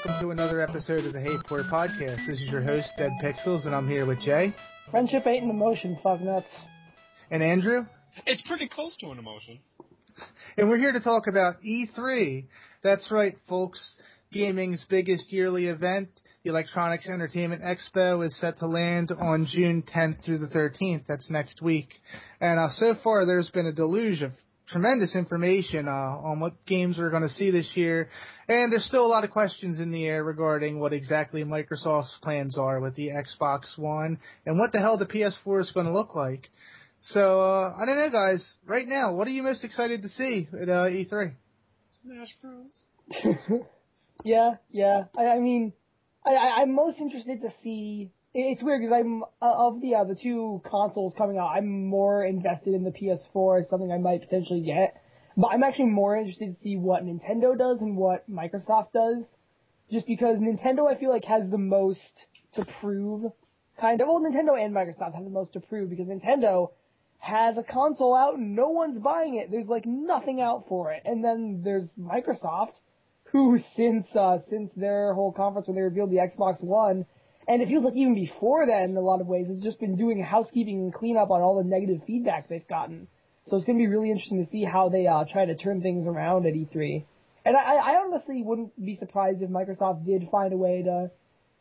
everybody, and welcome to another episode of the Hate Port Podcast. This is your host, Dead Pixels, and I'm here with Jay. Friendship ain't an emotion, fuck nuts. And Andrew. It's pretty close to an emotion. And we're here to talk about E3. That's right, folks. Gaming's biggest yearly event, the Electronics Entertainment Expo, is set to land on June 10th through the 13th. That's next week. And uh, so far, there's been a deluge of tremendous information uh, on what games we're going to see this year, and there's still a lot of questions in the air regarding what exactly Microsoft's plans are with the Xbox One and what the hell the PS4 is going to look like. So uh, I don't know, guys. Right now, what are you most excited to see at uh, E3? Smash Bros. yeah, yeah. I, I mean, I, I, I'm most interested to see it's weird because I'm uh, of the uh, the two consoles coming out. I'm more invested in the PS4 as something I might potentially get, but I'm actually more interested to see what Nintendo does and what Microsoft does, just because Nintendo I feel like has the most to prove. Kind of. Well, Nintendo and Microsoft have the most to prove because Nintendo has a console out and no one's buying it. There's like nothing out for it, and then there's Microsoft, who since uh, since their whole conference when they revealed the Xbox One and it feels like even before that, in a lot of ways, it's just been doing housekeeping and cleanup on all the negative feedback they've gotten. So it's going to be really interesting to see how they uh, try to turn things around at E3. And I, I honestly wouldn't be surprised if Microsoft did find a way to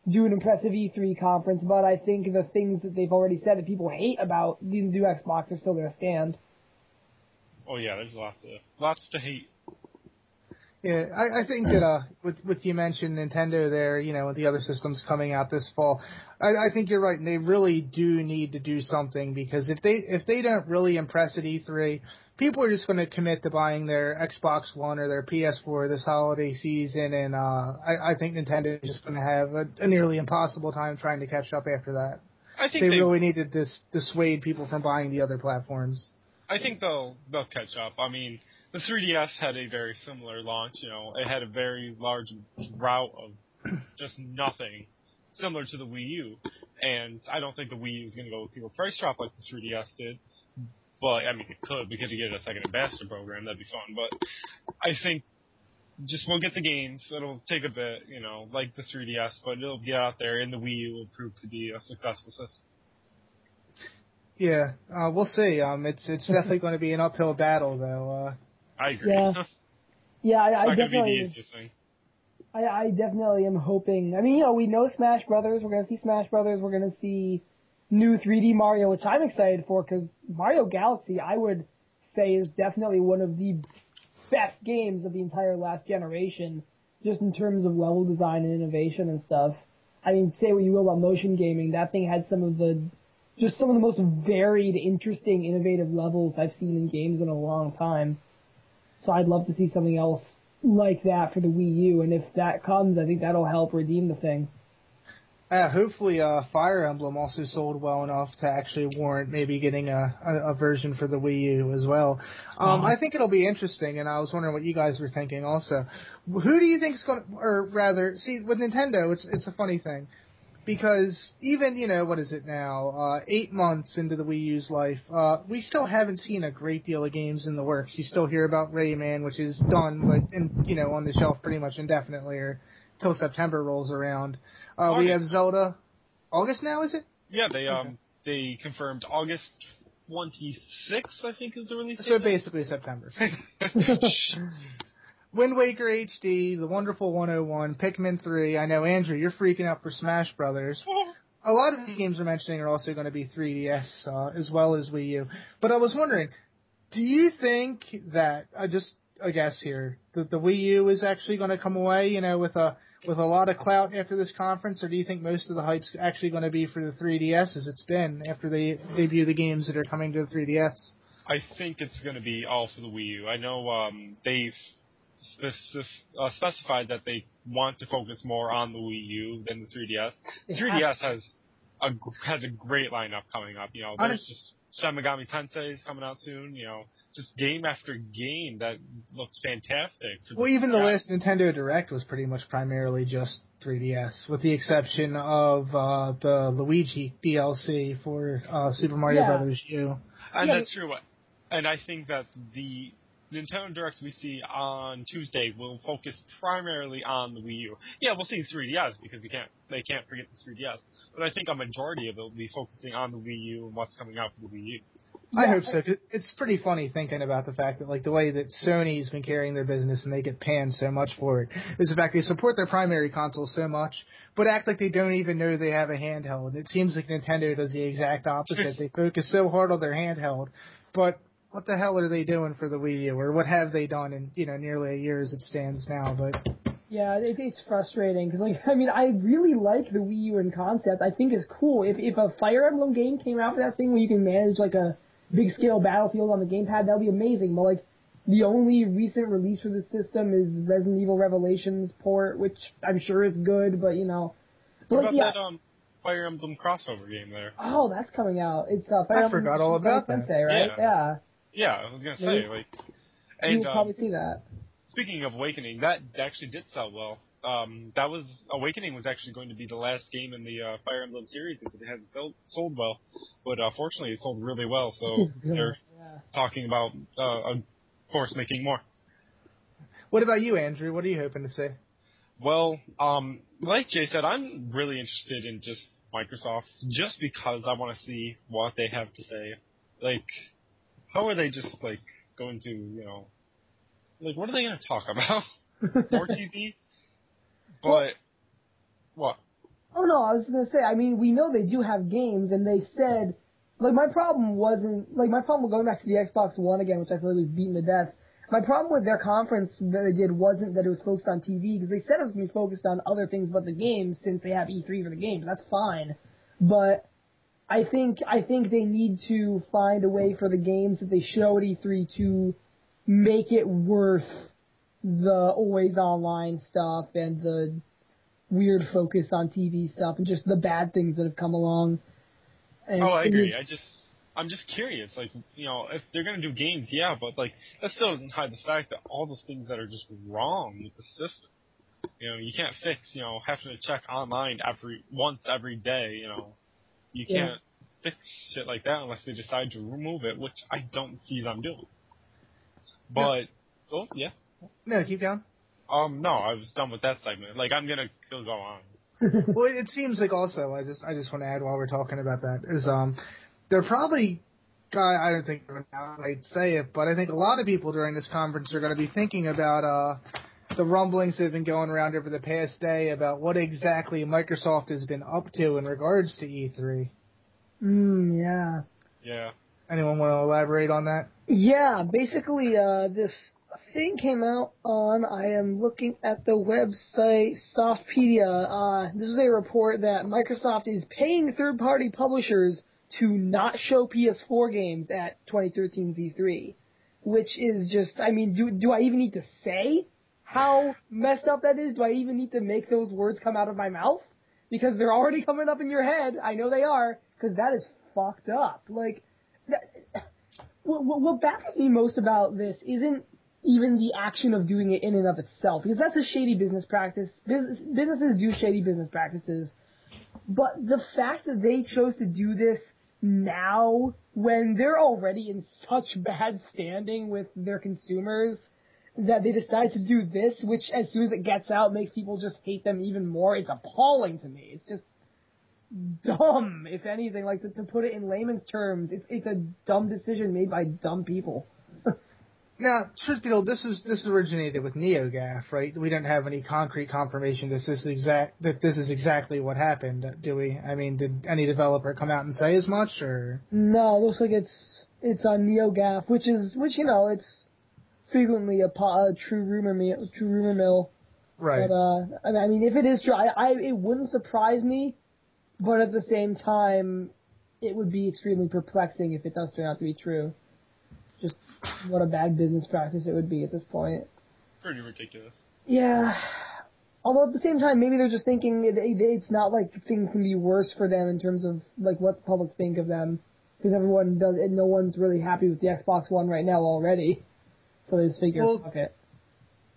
do an impressive E3 conference, but I think the things that they've already said that people hate about the new Xbox are still going to stand. Oh yeah, there's lots of lots to hate. Yeah, I, I think that uh, with with you mentioned Nintendo there, you know, with the other systems coming out this fall, I, I think you're right. They really do need to do something because if they if they don't really impress at E3, people are just going to commit to buying their Xbox One or their PS4 this holiday season, and uh, I, I think Nintendo is just going to have a, a nearly impossible time trying to catch up after that. I think they, they really need to dis- dissuade people from buying the other platforms. I think they'll they'll catch up. I mean the 3DS had a very similar launch. You know, it had a very large route of just nothing, similar to the Wii U. And I don't think the Wii U is going to go through a price drop like the 3DS did. But I mean, it could because you get a second ambassador program. That'd be fun. But I think just we'll get the games. It'll take a bit, you know, like the 3DS, but it'll get out there, and the Wii U will prove to be a successful system. Yeah, uh, we'll see. Um, it's it's definitely going to be an uphill battle, though. Uh, I agree. Yeah, yeah, I, I definitely. I, I definitely am hoping. I mean, you know, we know Smash Brothers. We're gonna see Smash Brothers. We're gonna see new 3D Mario, which I'm excited for because Mario Galaxy, I would say, is definitely one of the best games of the entire last generation, just in terms of level design and innovation and stuff. I mean, say what you will about motion gaming, that thing had some of the, just some of the most varied, interesting, innovative levels I've seen in games in a long time. So I'd love to see something else like that for the Wii U, and if that comes, I think that'll help redeem the thing. Uh, hopefully, uh, Fire Emblem also sold well enough to actually warrant maybe getting a, a, a version for the Wii U as well. Um, I think it'll be interesting, and I was wondering what you guys were thinking also. Who do you think is going to, or rather, see, with Nintendo, it's it's a funny thing because even you know what is it now uh, eight months into the Wii U's life, uh, we still haven't seen a great deal of games in the works. You still hear about Rayman, which is done, but and you know on the shelf pretty much indefinitely, or till September rolls around. Uh, we have Zelda. August now, is it? Yeah, they um they confirmed August 26th, I think is the release. So basically September. Wind Waker HD, The Wonderful 101, Pikmin 3. I know, Andrew, you're freaking out for Smash Brothers. A lot of the games we're mentioning are also going to be 3DS uh, as well as Wii U. But I was wondering, do you think that, I uh, just a guess here, that the Wii U is actually going to come away, you know, with a with a lot of clout after this conference, or do you think most of the hype's actually going to be for the 3DS as it's been after they debut the games that are coming to the 3DS? I think it's going to be all for the Wii U. I know um, they've specif- uh, specified that they want to focus more on the Wii U than the 3DS. The 3DS has a has a great lineup coming up. You know, there's just Shin Megami Tensei is coming out soon. You know, just game after game that looks fantastic. Well, even the last Nintendo Direct was pretty much primarily just 3DS, with the exception of uh, the Luigi DLC for uh, Super Mario yeah. Brothers U. And yeah. that's true. And I think that the Nintendo Directs we see on Tuesday will focus primarily on the Wii U. Yeah, we'll see 3DS because we can't they can't forget the 3DS. But I think a majority of it will be focusing on the Wii U and what's coming out for the Wii U. I hope so. It's pretty funny thinking about the fact that like the way that Sony's been carrying their business and they get panned so much for it is the fact they support their primary console so much, but act like they don't even know they have a handheld. It seems like Nintendo does the exact opposite. they focus so hard on their handheld, but what the hell are they doing for the Wii U, or what have they done in you know nearly a year as it stands now? But yeah, it, it's frustrating because like I mean I really like the Wii U in concept. I think it's cool. If if a Fire Emblem game came out for that thing where you can manage like a big scale battlefield on the gamepad, that'd be amazing. But like the only recent release for the system is Resident Evil Revelations port, which I'm sure is good, but you know. But what about yeah. that um Fire Emblem crossover game there? Oh, that's coming out. It's uh, Fire I Emblem forgot all about Sensei, that. right? Yeah. yeah. Yeah, I was gonna say Maybe. like. And, You'll um, probably see that. Speaking of Awakening, that actually did sell well. Um, that was Awakening was actually going to be the last game in the uh, Fire Emblem series because it hadn't sold, sold well, but uh, fortunately it sold really well. So they're yeah. talking about, uh, of course, making more. What about you, Andrew? What are you hoping to say? Well, um, like Jay said, I'm really interested in just Microsoft just because I want to see what they have to say. Like, how are they just like going to you know like what are they going to talk about? More TV? But well, what? Oh no, I was gonna say. I mean, we know they do have games, and they said like my problem wasn't like my problem with going back to the Xbox One again, which I feel like we've beaten to death. My problem with their conference that they did wasn't that it was focused on TV because they said it was going to be focused on other things but the games since they have E3 for the games. That's fine, but I think I think they need to find a way for the games that they show at E3 to make it worth the always online stuff and the weird focus on TV stuff and just the bad things that have come along. And oh, I agree. I just I'm just curious. Like, you know, if they're gonna do games, yeah, but like that still doesn't hide the fact that all those things that are just wrong with the system. You know, you can't fix, you know, having to check online every once every day, you know, you can't yeah. fix shit like that unless they decide to remove it, which I don't see them doing. But yeah. oh yeah. No, keep going. Um, no, I was done with that segment. Like I'm gonna still go on. well, it seems like also I just I just want to add while we're talking about that is um they're probably I, I don't think I'd say it, but I think a lot of people during this conference are going to be thinking about uh the rumblings that have been going around over the past day about what exactly Microsoft has been up to in regards to E3. Mm, yeah. Yeah. Anyone want to elaborate on that? Yeah, basically, uh, this thing came out on, I am looking at the website Softpedia. Uh, this is a report that Microsoft is paying third party publishers to not show PS4 games at 2013 E3. Which is just, I mean, do, do I even need to say how messed up that is? Do I even need to make those words come out of my mouth? Because they're already coming up in your head. I know they are, because that is fucked up. Like, that, what, what baffles me most about this isn't even the action of doing it in and of itself, because that's a shady business practice. Business, businesses do shady business practices. But the fact that they chose to do this now, when they're already in such bad standing with their consumers, that they decide to do this, which as soon as it gets out makes people just hate them even more, it's appalling to me. It's just dumb, if anything. Like to, to put it in layman's terms, it's it's a dumb decision made by dumb people. Now, truth be told, this is this originated with NeoGAF, right? We don't have any concrete confirmation that this is exact that this is exactly what happened, do we? I mean, did any developer come out and say as much, or? No, it looks like it's it's on NeoGAF, which is which you know it's frequently a, a true rumor mill, true rumor mill. Right. But uh, I mean, if it is true, I, I it wouldn't surprise me, but at the same time, it would be extremely perplexing if it does turn out to be true just what a bad business practice it would be at this point. Pretty ridiculous. Yeah. Although at the same time, maybe they're just thinking it, it, it's not like things can be worse for them in terms of like what the public think of them, because everyone does, and no one's really happy with the Xbox One right now already. So they figure, well, fuck it.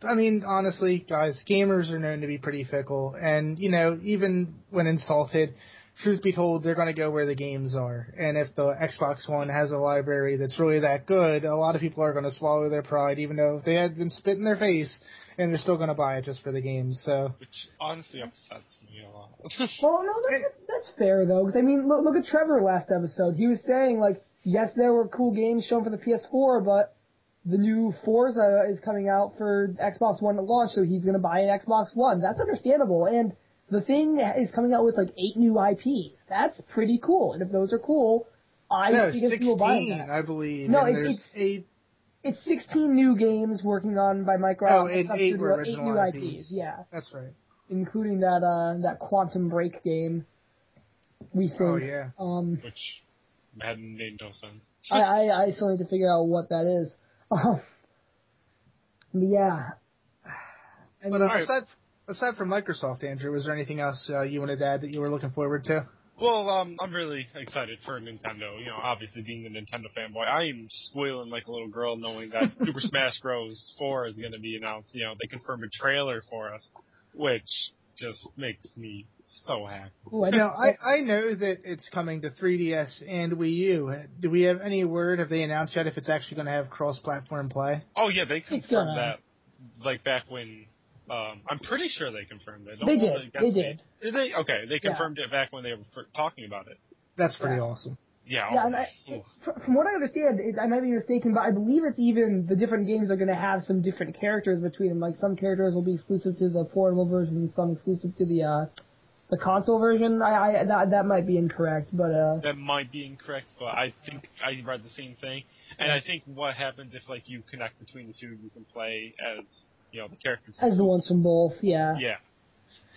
I mean, honestly, guys, gamers are known to be pretty fickle, and you know, even when insulted, truth be told, they're going to go where the games are. And if the Xbox One has a library that's really that good, a lot of people are going to swallow their pride, even though they had been spit in their face, and they're still going to buy it just for the games. So, which honestly upsets me a lot. well, no, that's, that's fair though, because I mean, look, look at Trevor last episode. He was saying like, yes, there were cool games shown for the PS4, but the new Forza is coming out for Xbox One at launch, so he's going to buy an Xbox One. That's understandable, and the thing is coming out with like eight new IPs. That's pretty cool. And if those are cool, I no, see people buying that. I believe. No, and it, it's eight. it's 16 new games working on by Microsoft. Oh, and Microsoft eight Studio, eight new IPs. IPs. Yeah, That's right. including that uh that Quantum Break game. We think. Oh yeah. Um, which hadn't made no sense. I, I I still need to figure out what that is. Um, yeah. I But mean, uh, aside aside from Microsoft, Andrew, was there anything else uh, you wanted to add that you were looking forward to? Well, um, I'm really excited for Nintendo. You know, obviously being the Nintendo fanboy, I am squealing like a little girl knowing that Super Smash Bros. 4 is going to be announced. You know, they confirmed a trailer for us, which just makes me so happy. ooh, I know. I, I know that it's coming to 3DS and Wii U. Do we have any word? Have they announced yet if it's actually going to have cross-platform play? Oh yeah, they confirmed that like back when. Um, I'm pretty sure they confirmed it. Don't They hold did. They did. Did they? Okay, they Yeah. confirmed it back when they were talking about it. That's pretty Yeah. awesome. Yeah. Yeah, and I, it, from what I understand, it, I might be mistaken, but I believe it's even the different games are going to have some different characters between them. Like some characters will be exclusive to the portable version, and some exclusive to the uh, the console version. I, I that that might be incorrect, but uh, that might be incorrect, but I think I read the same thing. And I think what happens if like you connect between the two, you can play as you know the characters. as the ones from both, yeah. Yeah.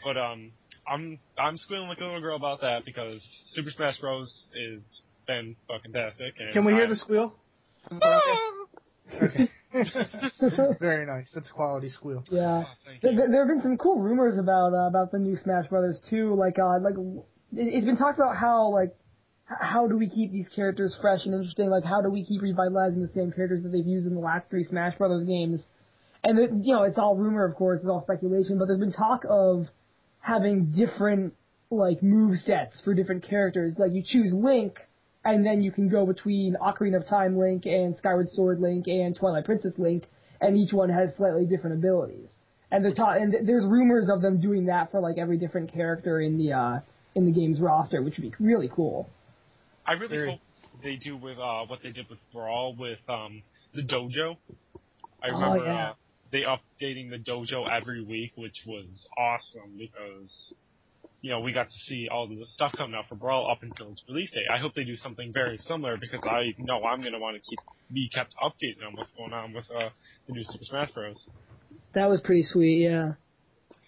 But um, I'm I'm squealing like a little girl about that because Super Smash Bros. is been fucking fantastic. And Can we hear I- the squeal? Okay. Very nice. That's a quality squeal. Yeah. Oh, There, there there have been some cool rumors about uh, about the new Smash Brothers too. Like uh, like it- it's been talked about how like how do we keep these characters fresh and interesting? Like how do we keep revitalizing the same characters that they've used in the last three Smash Brothers games? And it, you know it's all rumor, of course, it's all speculation. But there's been talk of having different like move sets for different characters. Like you choose Link. And then you can go between Ocarina of Time Link and Skyward Sword Link and Twilight Princess Link, and each one has slightly different abilities. And they're ta- and th- there's rumors of them doing that for like every different character in the uh in the game's roster, which would be really cool. I really Very- hope they do with uh what they did with Brawl with um the dojo. I Oh, remember yeah. uh, they updating the dojo every week, which was awesome because you know we got to see all the stuff coming out for Brawl up until its release date. I hope they do something very similar because I know I'm gonna want to keep be kept updated on what's going on with uh the new Super Smash Bros. That was pretty sweet, yeah.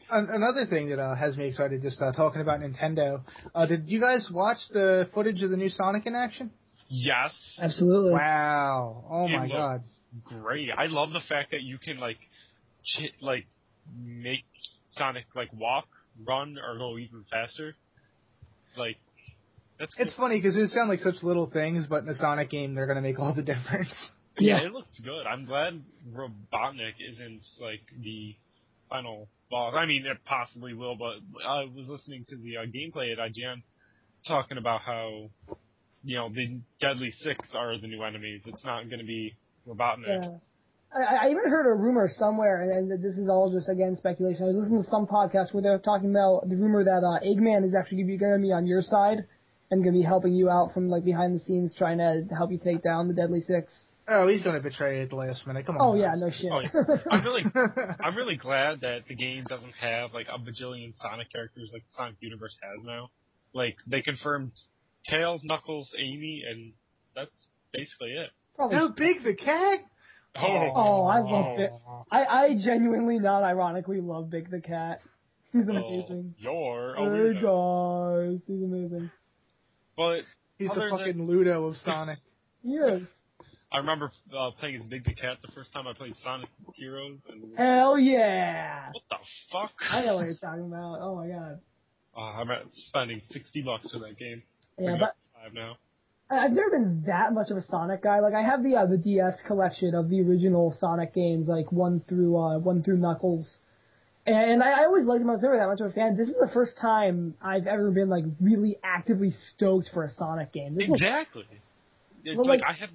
An- Another thing that uh, has me excited, just uh, talking about Nintendo. Uh, did you guys watch the footage of the new Sonic in action? Yes, Absolutely. Wow! Oh It my looks god! great. I love the fact that you can like ch- like make Sonic like walk, run, or go even faster. Like that's cool. It's funny because it sound like such little things, but in a Sonic game, they're gonna make all the difference. yeah, Yeah. it looks good. I'm glad Robotnik isn't like the final boss. I mean, it possibly will, but I was listening to the uh, gameplay at IGN talking about how you know the Deadly Six are the new enemies. It's not going to be Robotnik. Yeah. I, I even heard a rumor somewhere, and, and this is all just again speculation. I was listening to some podcast where they're talking about the rumor that uh, Eggman is actually going to be on your side and going to be helping you out from like behind the scenes, trying to help you take down the Deadly Six. Oh, he's gonna betray you at the last minute. Come on. Oh yeah, guys. no shit. Oh, yeah. I'm really, I'm really glad that the game doesn't have like a bajillion Sonic characters like the Sonic Universe has now. Like they confirmed Tails, Knuckles, Amy, and that's basically it. Probably. How big the cat? Oh, Oh, I love it. I, I genuinely, not ironically, love Big the Cat. He's oh, amazing. you're a Hey weirdo. guys, he's amazing. But He's Other the than- fucking Ludo of Sonic. He is. I remember uh, playing as Big the Cat the first time I played Sonic Heroes, and Hell yeah! what the fuck? I know what you're talking about. Oh my god. Uh, I'm spending sixty bucks for that game. Yeah, but five now. I've never been that much of a Sonic guy. Like I have the uh, the DS collection of the original Sonic games, like one through uh, one through Knuckles, And I, I always liked him. I was never that much of a fan. This is the first time I've ever been like really actively stoked for a Sonic game. This Exactly. It's Well, like, like- I have.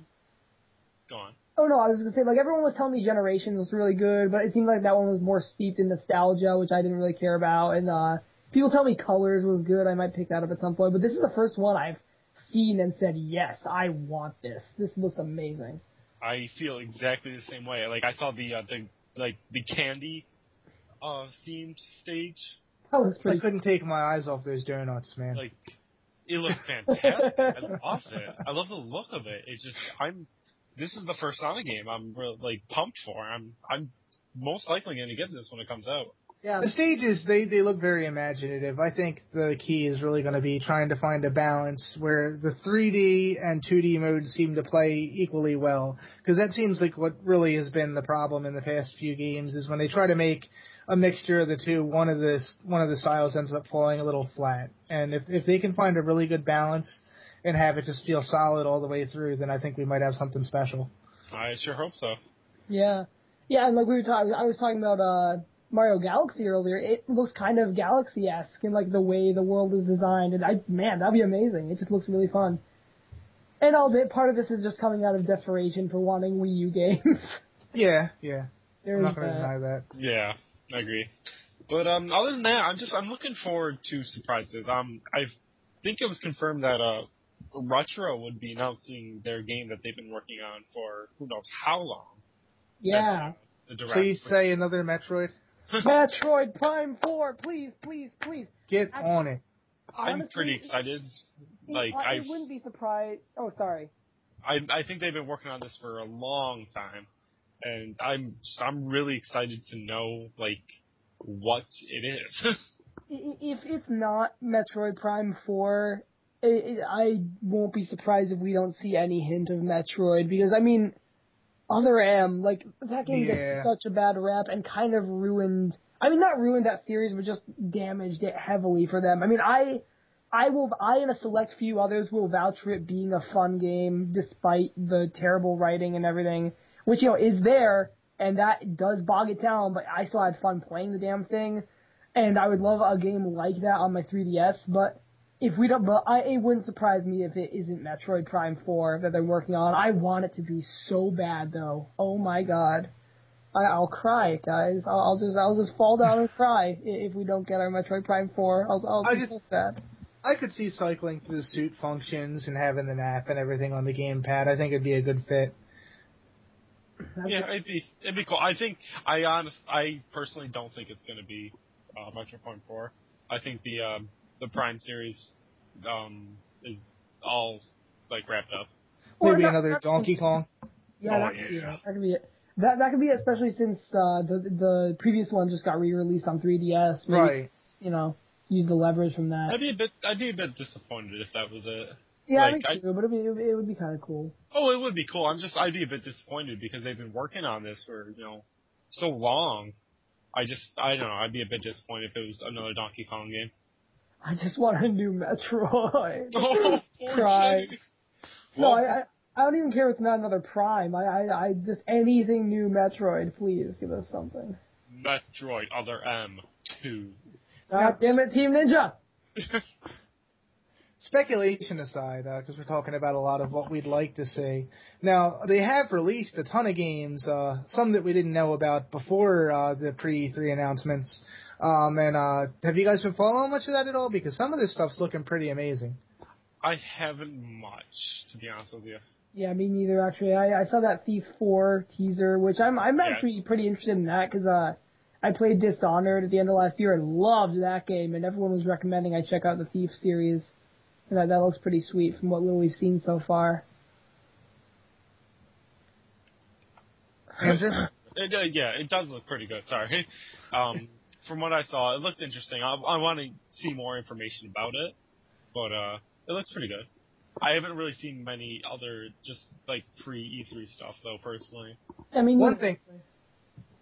gone. oh no, I was gonna say like everyone was telling me Generations was really good, but it seemed like that one was more steeped in nostalgia, which I didn't really care about. And uh people tell me Colors was good. I might pick that up at some point. But this is the first one I've seen and said yes, I want this. This looks amazing. I feel exactly the same way. Like I saw the uh, the like the candy uh themed stage. That looks I couldn't take my eyes off those donuts, man. Like it looked fantastic. I love it. I love the look of it. It's just I'm. This is the first Sonic game I'm real, like pumped for. I'm I'm most likely going to get this when it comes out. Yeah. The stages, they, they look very imaginative. I think the key is really going to be trying to find a balance where the 3D and 2D modes seem to play equally well. Because that seems like what really has been the problem in the past few games is when they try to make a mixture of the two, one of the one of the styles ends up falling a little flat. And if if they can find a really good balance and have it just feel solid all the way through, then I think we might have something special. I sure hope so. Yeah, yeah, and like we were talking, I was talking about uh Mario Galaxy earlier. It looks kind of Galaxy-esque in like the way the world is designed, and I man, that'd be amazing. It just looks really fun. And all bit part of this is just coming out of desperation for wanting Wii U games. Yeah, yeah. There's I'm not going to that. deny that. Yeah, I agree. But um, other than that, I'm just I'm looking forward to surprises. Um, I think it was confirmed that uh, Retro would be announcing their game that they've been working on for who knows how long. Yeah. The direct. Please say another Metroid. Metroid Prime 4, please, please, please. Get Actually- on it. I'm Honestly, pretty excited. Like I, I I, wouldn't be surprised. Oh, sorry. I, I think they've been working on this for a long time, and I'm I'm really excited to know like what it is. I- i- If it's not Metroid Prime 4, i i I won't be surprised if we don't see any hint of Metroid because I mean, Other M, like that game Yeah. gets such a bad rap and kind of ruined. I mean, not ruined that series, but just damaged it heavily for them. I mean, I, I will, I and a select few others will vouch for it being a fun game despite the terrible writing and everything, which you know is there, and that does bog it down. But I still had fun playing the damn thing, and I would love a game like that on my 3DS. But if we don't, but I, it wouldn't surprise me if it isn't Metroid Prime 4 that they're working on. I want it to be so bad though. Oh my god. I, I'll cry, guys. I'll, I'll just, I'll just fall down and cry if we don't get our Metroid Prime 4. I'll, I'll I be just- so sad. I could see cycling through the suit functions and having the nap and everything on the gamepad. I think it'd be a good fit. yeah, it'd be it'd be cool. I think I honest I personally don't think it's going to be uh, Metroid Prime Four. I think the um, the Prime series um, is all like wrapped up. Maybe not- another not- Donkey Kong. Yeah, Oh, that could be it. That could be it. That that could be it, especially since uh, the the previous one just got re-released on 3DS. Maybe, Right. You know, use the leverage from that. I'd be a bit I'd be a bit disappointed if that was it. yeah, like, me I- But it would be, it would be kind of cool. Oh, it would be cool. I'm just I'd be a bit disappointed because they've been working on this for you know so long. I just I don't know. I'd be a bit disappointed if it was another Donkey Kong game. I just want a new Metroid. Oh. Jay. no, I, I I don't even care if it's not another Prime. I, I I just anything new Metroid, please give us something. Metroid Other M two. God damn it, Team Ninja! Speculation aside, because we're talking about a lot of what we'd like to see. Now, they have released a ton of games, uh, some that we didn't know about before uh, the pre-3 announcements. Um, and uh, have you guys been following much of that at all? Because some of this stuff's looking pretty amazing. I haven't much, to be honest with you. Yeah, me neither. Actually, I, I saw that Thief Four teaser, which I'm I'm Yeah. actually pretty interested in that because uh, I played Dishonored at the end of last year and loved that game, and everyone was recommending I check out the Thief series, and that that looks pretty sweet from what little we've seen so far. Andrew? It, uh, yeah, it does look pretty good. Sorry. Um, from what I saw, it looked interesting. I, I want to see more information about it, but uh, it looks pretty good. I haven't really seen many other just like pre E3 stuff though, personally. I mean, One thing,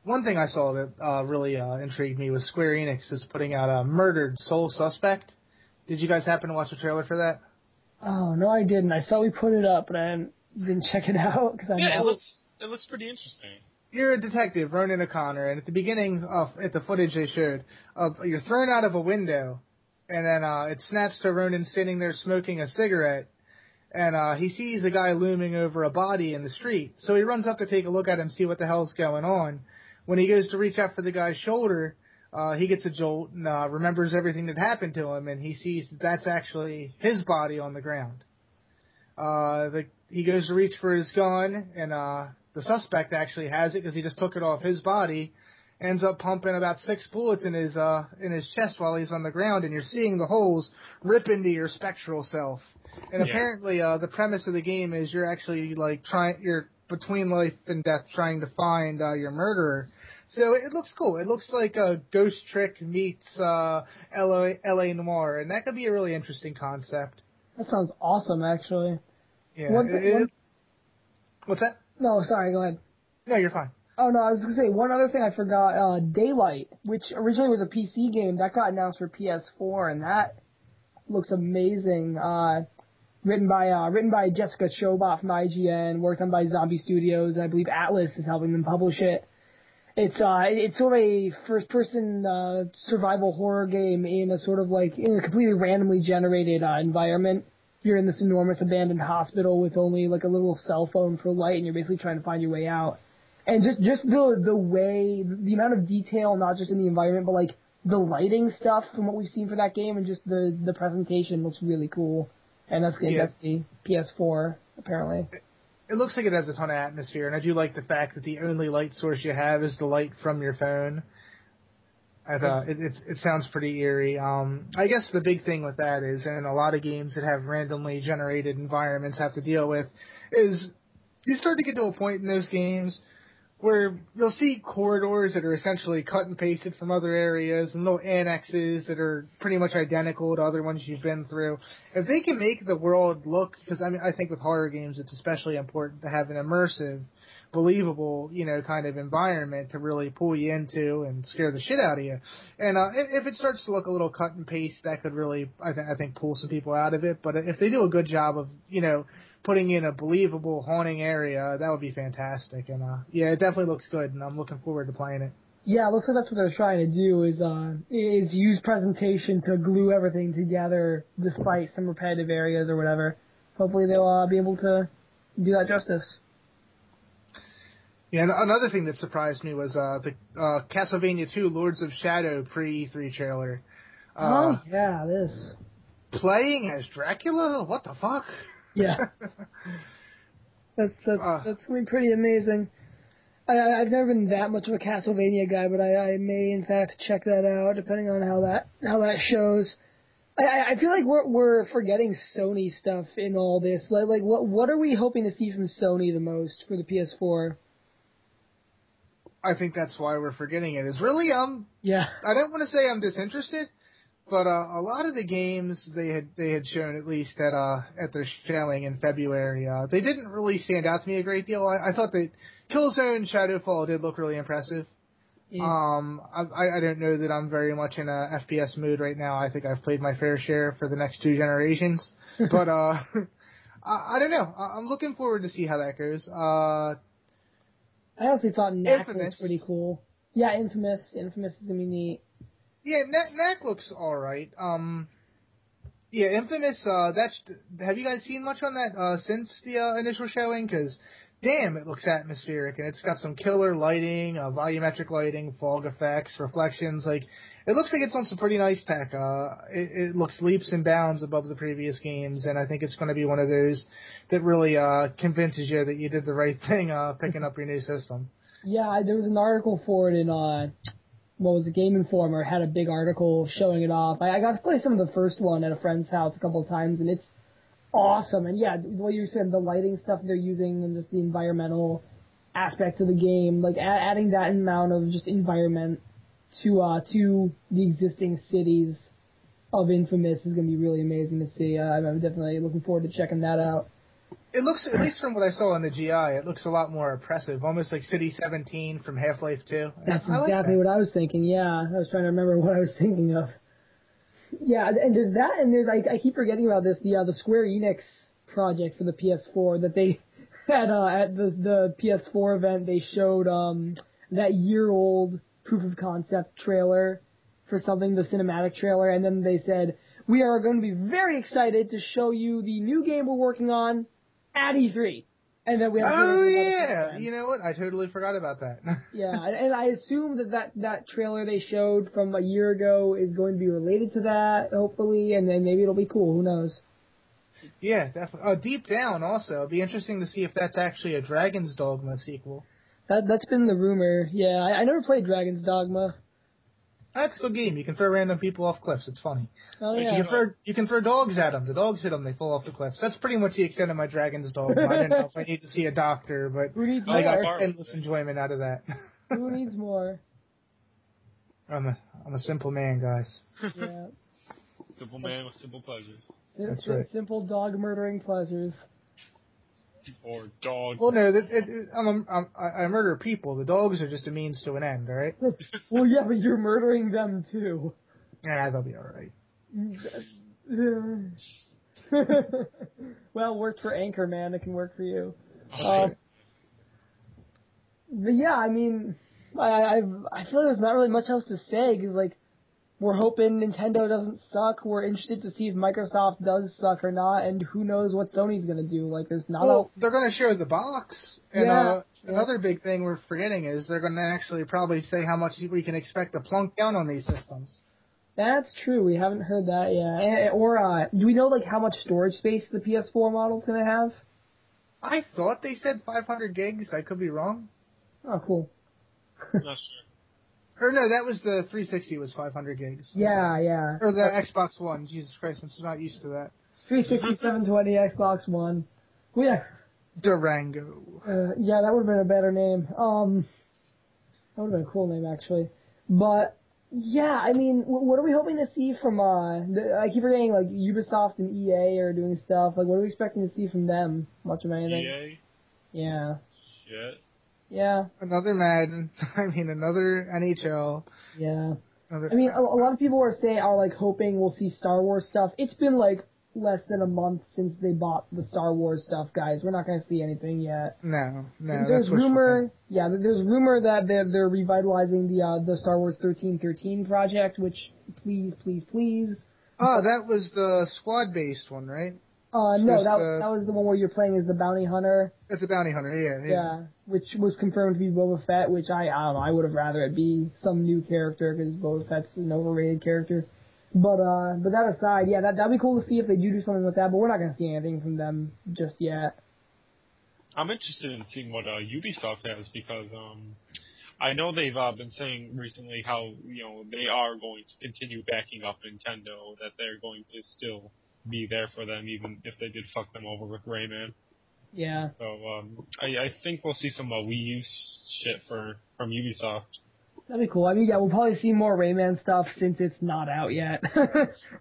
one thing I saw that uh, really uh, intrigued me was Square Enix is putting out a Murdered Soul Suspect. Did you guys happen to watch the trailer for that? Oh no, I didn't. I saw we put it up, but I didn't, didn't check it out because I Yeah, it looks it looks pretty interesting. you're a detective, Ronan O'Connor, and at the beginning of at the footage they showed, uh, you're thrown out of a window, and then uh, it snaps to Ronan standing there smoking a cigarette, and uh, he sees a guy looming over a body in the street. So he runs up to take a look at him, see what the hell's going on. When he goes to reach out for the guy's shoulder, uh, he gets a jolt and uh, remembers everything that happened to him, and he sees that that's actually his body on the ground. Uh, the, he goes to reach for his gun, and uh, the suspect actually has it because he just took it off his body. Ends up pumping about six bullets in his uh, in his chest while he's on the ground, and you're seeing the holes rip into your spectral self. And Yeah. apparently, uh, the premise of the game is you're actually like trying, you're between life and death, trying to find uh, your murderer. So it looks cool. It looks like a Ghost Trick meets uh, LA, LA Noire, and that could be a really interesting concept. That sounds awesome, actually. Yeah. One- it- one- what's that? No, sorry, go ahead. No, you're fine. Oh no, I was gonna say one other thing I forgot. Uh, Daylight, which originally was a PC game, that got announced for PS4, and that looks amazing. Uh, written by uh, written by Jessica Chobot from IGN, worked on by Zombie Studios. I believe Atlus is helping them publish it. It's uh, it's sort of a first-person uh, survival horror game in a sort of like in a completely randomly generated uh, environment. You're in this enormous abandoned hospital with only like a little cell phone for light, and you're basically trying to find your way out and just just the the way the amount of detail not just in the environment but like the lighting stuff from what we've seen for that game and just the the presentation looks really cool and that's Yeah. that's the PS4 apparently It looks like it has a ton of atmosphere, and I do like the fact that the only light source you have is the light from your phone. I thought it, it's, it sounds pretty eerie. Um, I guess the big thing with that is, and a lot of games that have randomly generated environments have to deal with, is you start to get to a point in those games where you'll see corridors that are essentially cut and pasted from other areas and little annexes that are pretty much identical to other ones you've been through. If they can make the world look, because I mean, I think with horror games it's especially important to have an immersive, believable, you know, kind of environment to really pull you into and scare the shit out of you. And uh, if, it starts to look a little cut and paste, that could really, I, th- I think, pull some people out of it. But if they do a good job of, you know, putting in a believable haunting area, that would be fantastic. And uh, yeah, it definitely looks good, and I'm looking forward to playing it. yeah it looks like that's what they're trying to do is uh is use presentation to glue everything together despite some repetitive areas or whatever hopefully they'll uh, be able to do that justice Yeah, and another thing that surprised me was uh, the uh, Castlevania 2 Lords of Shadow pre E3 trailer. Uh, oh yeah this Playing as Dracula? What the fuck? Yeah That's that's Uh. that's gonna be pretty amazing. I, I I've never been that much of a Castlevania guy, but I, I may in fact check that out depending on how that how that shows. I, I I feel like we're we're forgetting Sony stuff in all this. Like like what what are we hoping to see from Sony the most for the PS4? I think that's why we're forgetting it. Is really um Yeah. I don't want to say I'm disinterested, but uh, a lot of the games they had they had shown at least at uh at their showing in February, uh, they didn't really stand out to me a great deal. I, I thought that Killzone Shadowfall did look really impressive. Yeah. Um, I, I I don't know that I'm very much in a FPS mood right now. I think I've played my fair share for the next two generations, but uh, I, I don't know. I, I'm looking forward to see how that goes. Uh, I honestly thought Knack Infamous. was pretty cool. Yeah, Infamous. Infamous is gonna be neat. Yeah, Knack, Knack looks all right. Um, yeah, Infamous. Uh, that's have you guys seen much on that uh since the uh, initial showing? Because damn, it looks atmospheric and it's got some killer lighting, uh, volumetric lighting, fog effects, reflections. Like it looks like it's on some pretty nice tech. Uh, it, it looks leaps and bounds above the previous games, and I think it's going to be one of those that really uh convinces you that you did the right thing uh picking up your new system. Yeah, there was an article for it in uh, what was a Game Informer had a big article showing it off. I, I got to play some of the first one at a friend's house a couple of times, and it's awesome. And yeah, what you said, the lighting stuff they're using, and just the environmental aspects of the game, like a- adding that amount of just environment to uh to the existing cities of Infamous is going to be really amazing to see. Uh, I'm definitely looking forward to checking that out. It looks, at least from what I saw on the GI, it looks a lot more oppressive, almost like City 17 from Half Life 2. That's I like exactly that. what I was thinking. Yeah, I was trying to remember what I was thinking of. Yeah, and there's that, and there's I, I keep forgetting about this the uh, the Square Enix project for the PS4 that they at uh, at the the PS4 event, they showed um that year old proof of concept trailer for something, the cinematic trailer, and then they said we are going to be very excited to show you the new game we're working on at E3. And then we have oh yeah, you know what? I totally forgot about that. yeah, and I assume that, that that trailer they showed from a year ago is going to be related to that, hopefully, and then maybe it'll be cool. Who knows? Yeah, definitely. Oh, deep down, also, it'd be interesting to see if that's actually a Dragon's Dogma sequel. That that's been the rumor. Yeah, I, I never played Dragon's Dogma. That's a good game. You can throw random people off cliffs. It's funny. Oh yeah. You can throw you can throw dogs at them. The dogs hit them. They fall off the cliffs. That's pretty much the extent of my Dragon's dog. I don't know if I need to see a doctor, but I got more? endless enjoyment out of that. Who needs more? I'm a I'm a simple man, guys. Yeah. Simple man with simple pleasures. That's right. Simple dog murdering pleasures. Or dog. Well, no, it, it, it, I'm, a, I'm I I murder people. The dogs are just a means to an end. All right. well, yeah, but you're murdering them too. Yeah, they'll be all right. well, worked for Anchorman. It can work for you. Okay. Uh, but yeah, I mean, I I I feel like there's not really much else to say because like we're hoping Nintendo doesn't suck. We're interested to see if Microsoft does suck or not, and who knows what Sony's gonna do. Like there's not Well, they're going to show the box, and Yeah, uh, yeah. another big thing we're forgetting is they're going to actually probably say how much we can expect to plunk down on these systems. that's true. We haven't heard that yet. Eh, Or uh, do we know like how much storage space the PS4 model's gonna have? I thought they said 500 gigs. I could be wrong. Oh, cool. Not sure. Or no, that was the 360 was 500 gigs. Yeah, yeah. Or the Xbox One. Jesus Christ, I'm so not used to that. 360, 720, Xbox One. Well, yeah, Durango. Uh, yeah, that would have been a better name. Um, that would have been a cool name actually. But yeah, I mean, what are we hoping to see from? Uh, the, I keep forgetting like Ubisoft and EA are doing stuff. Like, what are we expecting to see from them? Much of anything? EA? Yeah, Shit. Yeah, Another Madden. I mean, another NHL. yeah. Another, I mean, a, a lot of people are saying are like hoping we'll see Star Wars stuff. It's been like less than a month since they bought the Star Wars stuff, guys. We're not going to see anything yet. no, no. there's rumor, yeah, there's rumor that they're they're revitalizing the uh, the Star Wars 1313 project, which please, please, please. Oh, that was the squad-based one, right? Uh, no, just, that uh, that was the one where you're playing as the bounty hunter, It's a bounty hunter. Yeah, yeah. yeah, which was confirmed to be Boba Fett, which I I don't know, I would have rather it be some new character because Boba Fett's an overrated character. But uh, but that aside, yeah, that that'd be cool to see if they do do something with that. But we're not gonna see anything from them just yet. I'm interested in seeing what uh, Ubisoft has because um, I know they've uh, been saying recently how you know they are going to continue backing up Nintendo, that they're going to still be there for them even if they did fuck them over with Rayman. Yeah. So um, I, I think we'll see some uh, Wii U shit for from Ubisoft. That'd be cool. I mean, yeah, we'll probably see more Rayman stuff since it's not out yet,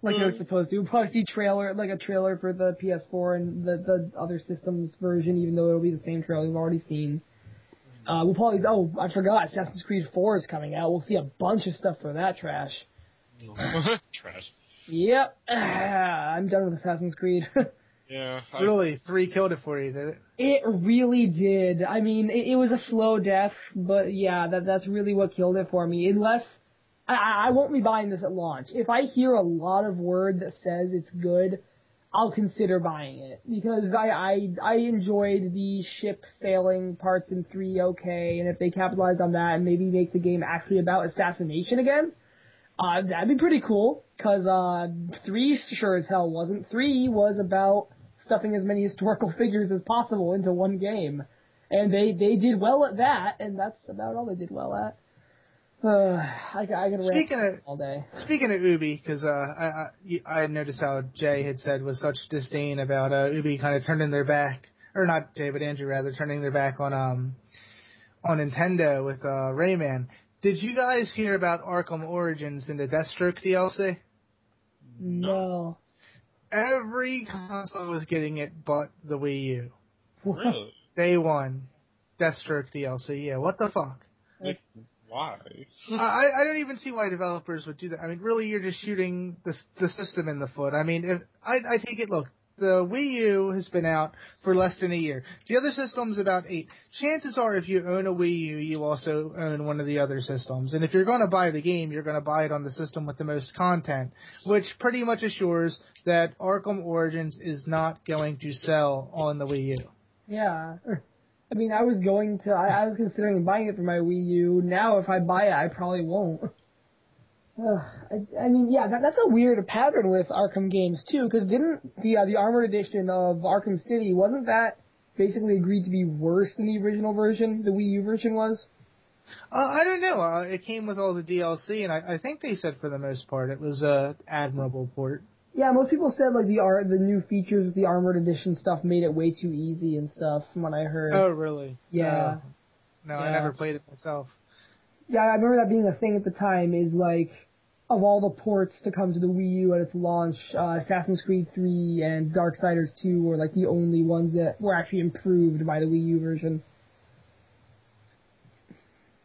like it was supposed to. We'll probably see trailer, like a trailer for the PS4 and the the other systems version, even though it'll be the same trailer we've already seen. Uh, we'll probably. Oh, I forgot. Assassin's Creed 4 is coming out. We'll see a bunch of stuff for that trash. Trash. Yep. I'm done with Assassin's Creed. Yeah. I, Really, three killed it for you, did it? It really did. I mean, it, it was a slow death, but yeah, that that's really what killed it for me. Unless I, I I won't be buying this at launch. If I hear a lot of word that says it's good, I'll consider buying it because I I I enjoyed the ship sailing parts in three okay, and if they capitalize on that and maybe make the game actually about assassination again, uh, that'd be pretty cool. Cause uh, three sure as hell wasn't. Three was about stuffing as many historical figures as possible into one game, and they they did well at that, and that's about all they did well at. Uh, I, I could Speaking rant of- all day. Speaking of Ubi, because uh, I, I I noticed how Jay had said with such disdain about uh, Ubi kind of turning their back, or not Jay, but Andrew rather, turning their back on um on Nintendo with uh, Rayman. Did you guys hear about Arkham Origins in the Deathstroke DLC? No. Every console was getting it, but the Wii U. really? Day one, Deathstroke DLC. Yeah, what the fuck? Like, why? I, I don't even see why developers would do that. I mean, really, you're just shooting the the system in the foot. I mean, if, I I take it. Look, the Wii U has been out for less than a year. The other system's about eight. Chances are, if you own a Wii U, you also own one of the other systems. And if you're going to buy the game, you're going to buy it on the system with the most content, which pretty much assures that Arkham Origins is not going to sell on the Wii U. Yeah. I mean, I was going to, I, I was considering buying it for my Wii U. Now, if I buy it, I probably won't. I, I mean, yeah, that, that's a weird pattern with Arkham games too. Because didn't the uh, the armored edition of Arkham City wasn't that basically agreed to be worse than the original version, the Wii U version was? Uh, I don't know. Uh, it came with all the DLC, and I, I think they said for the most part it was a admirable port. Yeah, most people said like the art, the new features with the armored edition stuff made it way too easy and stuff. From what I heard. Oh, really? Yeah. No, Yeah. I never played it myself. Yeah, I remember that being a thing at the time. Is like of all the ports to come to the Wii U at its launch, uh, Assassin's Creed 3 and Darksiders 2 were like the only ones that were actually improved by the Wii U version.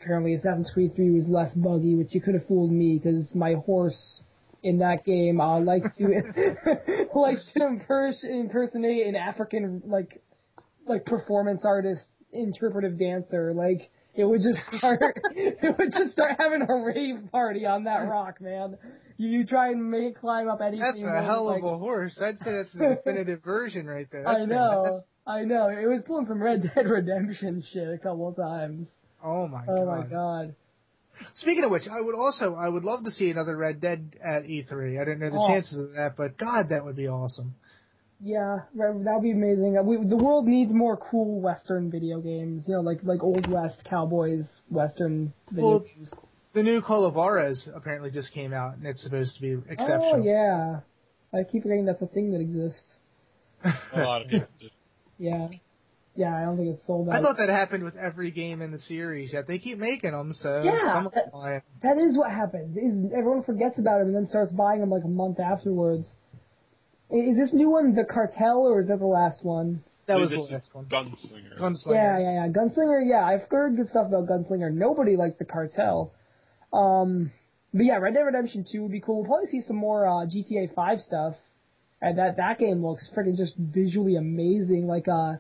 Apparently, Assassin's Creed 3 was less buggy, which you could have fooled me because my horse in that game uh, likes to likes to impers- impersonate an African like like performance artist, interpretive dancer. Like it would just start it would just start having a rave party on that rock, man. You, you try and make climb up anything. That's a hell like, of a horse. I'd say that's the definitive version right there. That's I know. I know. It was pulling from Red Dead Redemption shit a couple of times. Oh my Oh god. Oh my god. Speaking of which, I would also I would love to see another Red Dead at E3. I didn't know the Oh. chances of that, but God, that would be awesome. Yeah, that would be amazing. Uh, We, the world needs more cool Western video games. You know, like like old West cowboys Western video Well, games. The new Call of Juarez apparently just came out, and it's supposed to be exceptional. Oh yeah, I keep forgetting that's a thing that exists. A lot of people do. Yeah, yeah. I don't think it's sold out. I thought that happened with every game in the series. Yet they keep making them, so Yeah, someone's that- buying. That is what happens. Is everyone forgets about them and then starts buying them like a month afterwards. I- Is this new one the cartel or is that the last one? That was the last one. Gunslinger. Gunslinger. Yeah, yeah, yeah. Gunslinger, yeah, I've heard good stuff about Gunslinger. Nobody liked the cartel. Um, but yeah, Red Dead Redemption 2 would be cool. We'll probably see some more uh, GTA 5 stuff. And that that game looks freaking just visually amazing. Like, uh,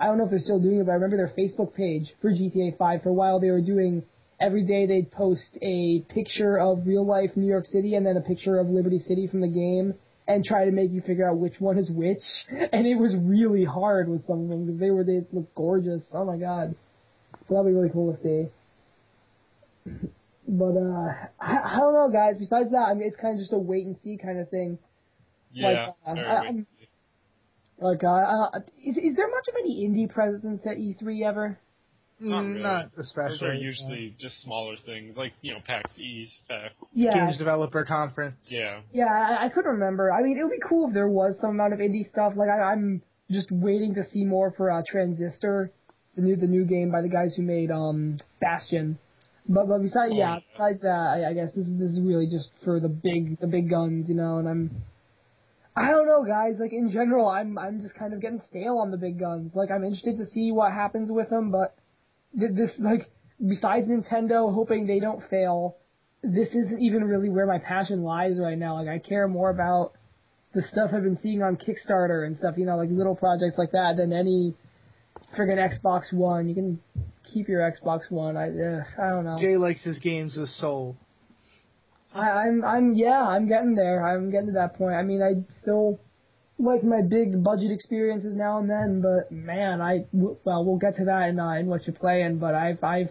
I don't know if they're still doing it, but I remember their Facebook page for GTA 5 for a while. They were doing every day they'd post a picture of real life New York City and then a picture of Liberty City from the game and try to make you figure out which one is which. And it was really hard with some of them because they were they looked gorgeous. Oh my god. So that'd be really cool to see. But uh, I, I don't know, guys. Besides that, I mean, it's kind of just a wait and see kind of thing. Yeah. Like, uh, I- wait and see. Like, uh, uh, is is there much of any indie presence at E3 ever? Not Mm, really. Not Those especially. are usually just smaller things, like, you know, PAX East, PAX. Yeah, Games Developer Conference. Yeah. yeah, I, I couldn't remember. I mean, it would be cool if there was some amount of indie stuff. Like, I, I'm just waiting to see more for uh, Transistor, the new the new game by the guys who made um Bastion. But but besides, Oh, yeah, yeah. besides that, I, I guess this is this is really just for the big the big guns, you know. And I'm, I don't know, guys. Like in general, I'm I'm just kind of getting stale on the big guns. Like I'm interested to see what happens with them, but th- this like besides Nintendo hoping they don't fail, this isn't even really where my passion lies right now. Like I care more about the stuff I've been seeing on Kickstarter and stuff, you know, like little projects like that than any friggin' Xbox One. You can keep your Xbox One. I uh, I don't know. Jay likes his games with soul. I, I'm I'm yeah, I'm getting there. I'm getting to that point. I mean, I still like my big budget experiences now and then, but man, I w- well, we'll get to that in uh, in what you're playing. But I've I've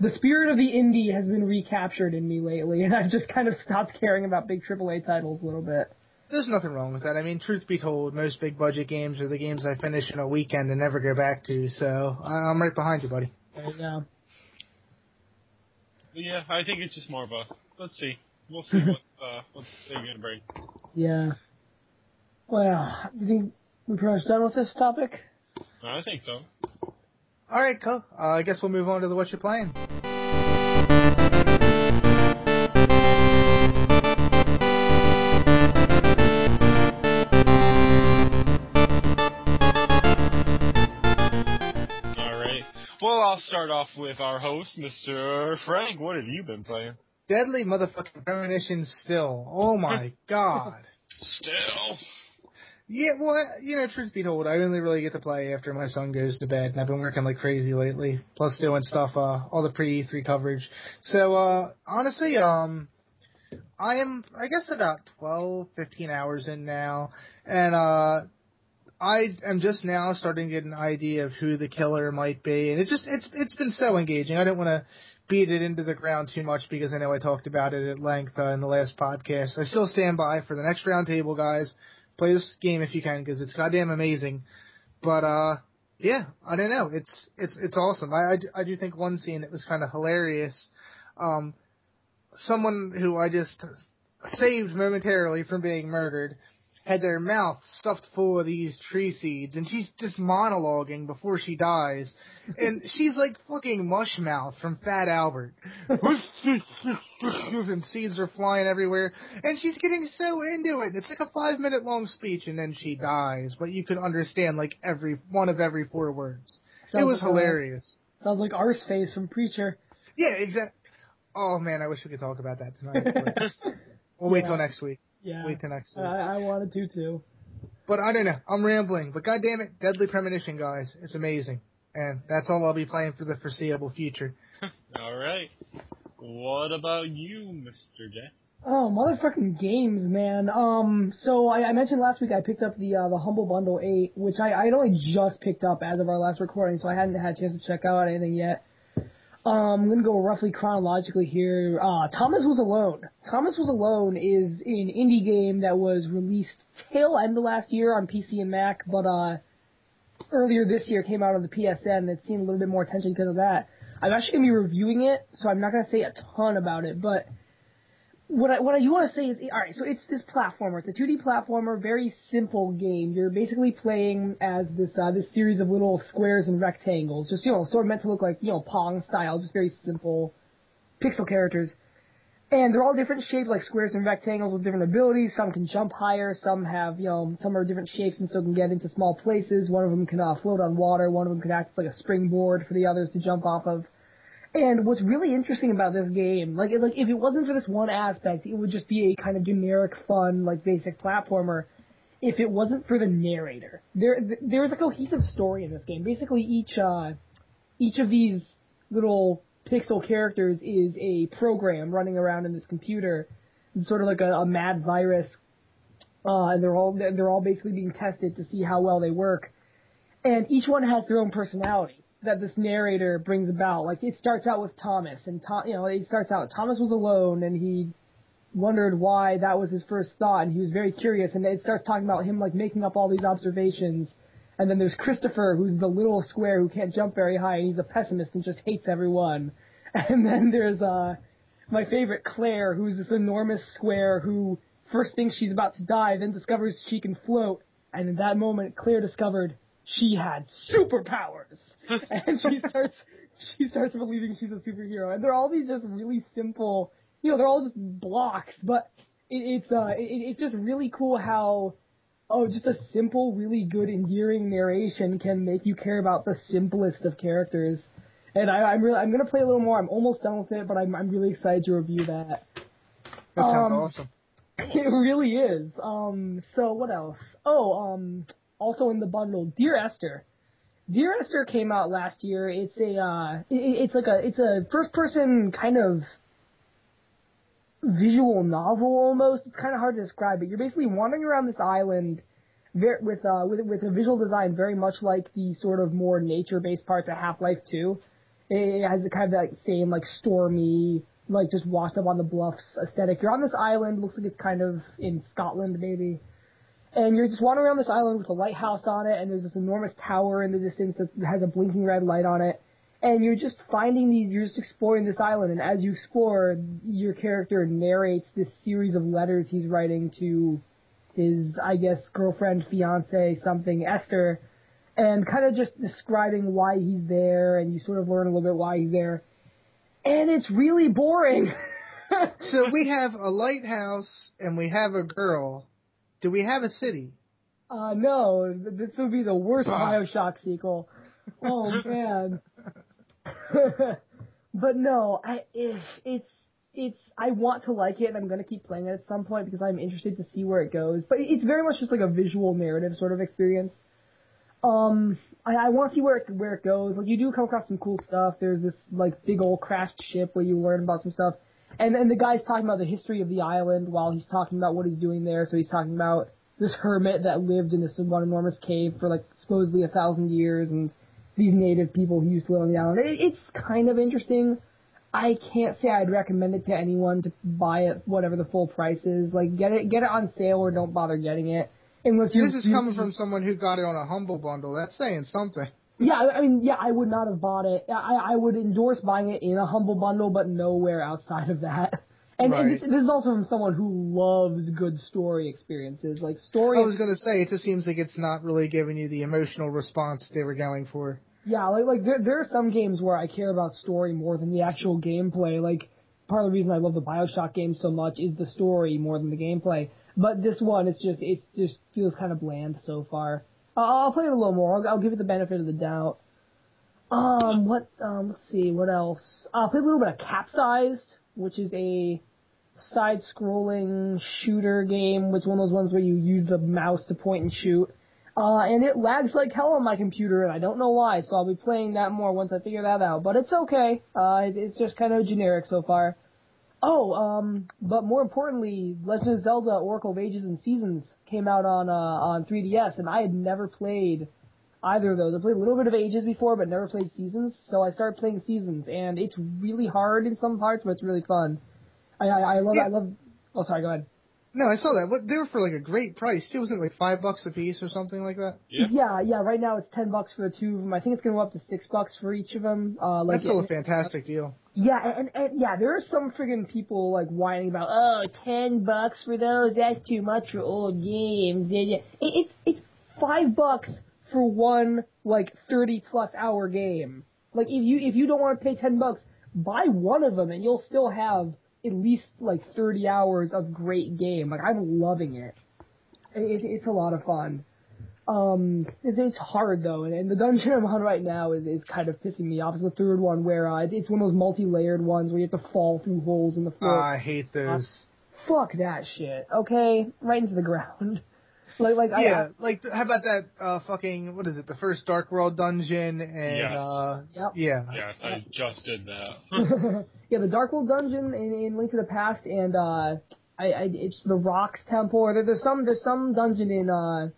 the spirit of the indie has been recaptured in me lately, and I've just kind of stopped caring about big AAA titles a little bit. There's nothing wrong with that. I mean, truth be told, most big budget games are the games I finish in a weekend and never go back to. So I- I'm right behind you, buddy. There you go. Yeah, I think it's just more of a, let's see. We'll see what, uh, what they're gonna bring. Yeah. Well, do you think we're pretty much done with this topic? I think so. All right, cool. Uh, I guess we'll move on to the what you're playing. Alright. Well, I'll start off with our host, Mr. Frank. What have you been playing? Deadly motherfucking premonition still. Oh my god. Still. Yeah, well, you know, truth be told, I only really get to play after my son goes to bed, and I've been working like crazy lately, plus doing stuff, uh, all the pre-E3 coverage. So, uh, honestly, um, I am, I guess about 12, 15 hours in now, and, uh, I am just now starting to get an idea of who the killer might be, and it's just, it's, it's been so engaging. I don't want to beat it into the ground too much because I know I talked about it at length uh, in the last podcast. I still stand by for the next roundtable, guys play this game if you can because it's goddamn amazing. But uh, yeah, I don't know. It's it's it's awesome. I I, I do think one scene that was kind of hilarious. Um, someone who I just saved momentarily from being murdered had their mouth stuffed full of these tree seeds, and she's just monologuing before she dies, and she's like fucking Mushmouth from Fat Albert, and seeds are flying everywhere, and she's getting so into it. It's like a five minute long speech, and then she dies, but you could understand like every one of every four words. Sounds it was like uh, hilarious. A, sounds like Arseface from Preacher. Yeah, exactly. Oh man, I wish we could talk about that tonight. we'll yeah. wait till next week. Yeah. Wait till next week. I, I wanted to too. But I don't know. I'm rambling. But goddamn it, Deadly Premonition, guys, it's amazing, and that's all I'll be playing for the foreseeable future. all right. What about you, Mr. J? Oh, motherfucking games, man. Um, so I, I mentioned last week I picked up the uh, the Humble Bundle 8, which I I had only just picked up as of our last recording, so I hadn't had a chance to check out anything yet. Um, I'm gonna go roughly chronologically here. Uh, Thomas Was Alone. Thomas Was Alone is an indie game that was released tail end of last year on PC and Mac, but uh, earlier this year came out on the PSN. It's seen a little bit more attention because of that. I'm actually gonna be reviewing it, so I'm not gonna say a ton about it, but what I what I want to say is, all right. So it's this platformer. It's a 2D platformer, very simple game. You're basically playing as this uh, this series of little squares and rectangles, just you know, sort of meant to look like you know Pong style, just very simple pixel characters. And they're all different shapes, like squares and rectangles with different abilities. Some can jump higher, some have, you know, some are different shapes and so can get into small places. One of them can uh, float on water. One of them can act like a springboard for the others to jump off of. And what's really interesting about this game, like, like if it wasn't for this one aspect, it would just be a kind of generic, fun, like basic platformer. If it wasn't for the narrator, there there's a cohesive story in this game. Basically, each uh, each of these little pixel characters is a program running around in this computer, it's sort of like a, a mad virus, uh, and they're all they're all basically being tested to see how well they work. And each one has their own personality that this narrator brings about. Like it starts out with Thomas, and Tom, you know, it starts out Thomas was alone, and he wondered why that was his first thought, and he was very curious. And it starts talking about him like making up all these observations. And then there's Christopher, who's the little square who can't jump very high, and he's a pessimist and just hates everyone. And then there's uh my favorite Claire, who's this enormous square who first thinks she's about to die, then discovers she can float. And in that moment, Claire discovered she had superpowers. and she starts she starts believing she's a superhero. And they're all these just really simple, you know, they're all just blocks, but it, it's uh, it, it's just really cool how oh, just a simple, really good, endearing narration can make you care about the simplest of characters. And I, I'm really, I'm gonna play a little more. I'm almost done with it, but I'm, I'm really excited to review that. That sounds um, awesome. It really is. Um, so what else? Oh, um, also in the bundle, Dear Esther. Dear Esther came out last year. It's a uh, it, it's like a it's a first person kind of visual novel almost. It's kind of hard to describe it. You're basically wandering around this island with uh with with a visual design very much like the sort of more nature based parts of Half Life Two. It has the kind of that same like stormy like just washed up on the bluffs aesthetic. You're on this island. Looks like it's kind of in Scotland maybe and you're just wandering around this island with a lighthouse on it, and there's this enormous tower in the distance that has a blinking red light on it. And you're just finding these, you're just exploring this island, and as you explore, your character narrates this series of letters he's writing to his, I guess, girlfriend, fiance, something, Esther, and kind of just describing why he's there, and you sort of learn a little bit why he's there. And it's really boring. so we have a lighthouse, and we have a girl, do we have a city? Uh, no. This would be the worst Bioshock sequel. Oh man. but no, I, it's, it's it's I want to like it and I'm gonna keep playing it at some point because I'm interested to see where it goes. But it's very much just like a visual narrative sort of experience. Um, I, I want to see where it where it goes. Like you do come across some cool stuff. There's this like big old crashed ship where you learn about some stuff, and and the guy's talking about the history of the island while he's talking about what he's doing there. So he's talking about this hermit that lived in this one enormous cave for like supposedly a thousand years, and these native people who used to live on the island. It, it's kind of interesting. I can't say I'd recommend it to anyone to buy it whatever the full price is. Like get it get it on sale or don't bother getting it. Unless this is coming from someone who got it on a humble bundle. That's saying something. Yeah, I mean, yeah, I would not have bought it. I, I would endorse buying it in a humble bundle, but nowhere outside of that. And, right. and this, this, is also from someone who loves good story experiences, like story. I was gonna say, it just seems like it's not really giving you the emotional response they were going for. Yeah, like like there there are some games where I care about story more than the actual gameplay. Like part of the reason I love the Bioshock games so much is the story more than the gameplay. But this one, it's just it just feels kind of bland so far. Uh, I'll play it a little more. I'll, I'll give it the benefit of the doubt. Um, what? Um, let's see. What else? I'll play a little bit of Capsized, which is a side-scrolling shooter game. Which one of those ones where you use the mouse to point and shoot. Uh, and it lags like hell on my computer, and I don't know why. So I'll be playing that more once I figure that out. But it's okay. Uh, it, it's just kind of generic so far. Oh, um, but more importantly, Legend of Zelda: Oracle of Ages and Seasons came out on uh, on 3DS, and I had never played either of those. I played a little bit of Ages before, but never played Seasons. So I started playing Seasons, and it's really hard in some parts, but it's really fun. I I, I love yeah. I love. Oh, sorry. Go ahead. No, I saw that. What they were for like a great price too. Wasn't it like five bucks a piece or something like that? Yeah. Yeah, yeah. Right now it's ten bucks for the two of them. I think it's gonna go up to six bucks for each of them. Uh, like That's still a fantastic deal. Yeah, and, and yeah, there are some friggin' people like whining about, oh, ten bucks for those. That's too much for old games. Yeah, yeah. It, it's it's five bucks for one like thirty plus hour game. Like if you if you don't want to pay ten bucks, buy one of them and you'll still have at least like 30 hours of great game. Like I'm loving it. it it's a lot of fun. Um, it's, it's hard though, and, and the dungeon I'm on right now is, is kind of pissing me off. It's the third one where uh, it's one of those multi-layered ones where you have to fall through holes in the floor. Uh, I hate those. Uh, fuck that shit. Okay, right into the ground. Like, like yeah, I, like how about that uh fucking what is it? The first Dark World dungeon and yes. uh yep. yeah. Yes, I just did that. yeah, the Dark World dungeon in, in Link to the Past and uh I, I it's the Rocks Temple or there, there's some there's some dungeon in uh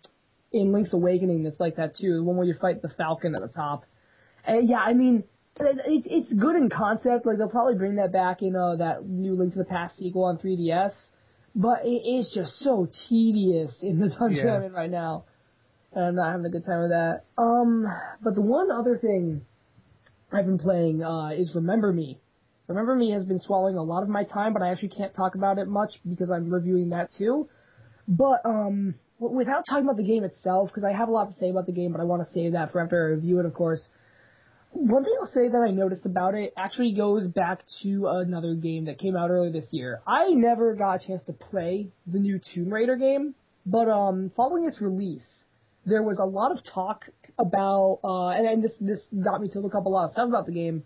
in Link's Awakening that's like that too, the one where you fight the Falcon at the top. And yeah, I mean it, it's good in concept. Like they'll probably bring that back in uh, that new Link to the Past sequel on 3DS but it is just so tedious in the dungeon yeah. I'm in right now. And I'm not having a good time with that. Um, but the one other thing I've been playing uh, is Remember Me. Remember Me has been swallowing a lot of my time, but I actually can't talk about it much because I'm reviewing that too. But um, without talking about the game itself, because I have a lot to say about the game, but I want to save that for after I review it, of course. One thing I'll say that I noticed about it actually goes back to another game that came out earlier this year. I never got a chance to play the new Tomb Raider game, but um, following its release, there was a lot of talk about, uh, and, and this this got me to look up a lot of stuff about the game.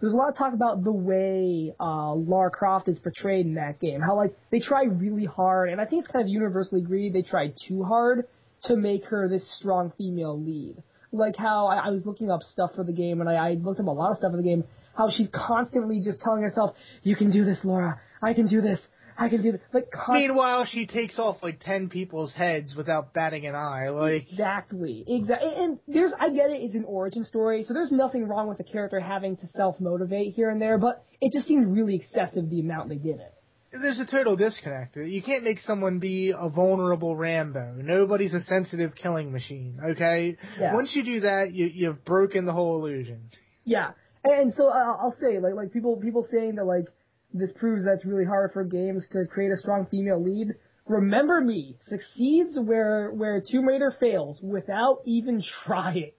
There's a lot of talk about the way uh, Lara Croft is portrayed in that game. How like they try really hard, and I think it's kind of universally agreed they tried too hard to make her this strong female lead like how I, I was looking up stuff for the game, and I, I looked up a lot of stuff for the game. How she's constantly just telling herself, "You can do this, Laura. I can do this. I can do this." Like, const- meanwhile, she takes off like ten people's heads without batting an eye. Like, exactly, exactly. And there's, I get it, it's an origin story, so there's nothing wrong with the character having to self motivate here and there, but it just seemed really excessive the amount they did it there's a total disconnect. You can't make someone be a vulnerable Rambo. Nobody's a sensitive killing machine. Okay. Yeah. Once you do that, you you've broken the whole illusion. Yeah, and so uh, I'll say like like people people saying that like this proves that it's really hard for games to create a strong female lead. Remember Me succeeds where where Tomb Raider fails without even trying.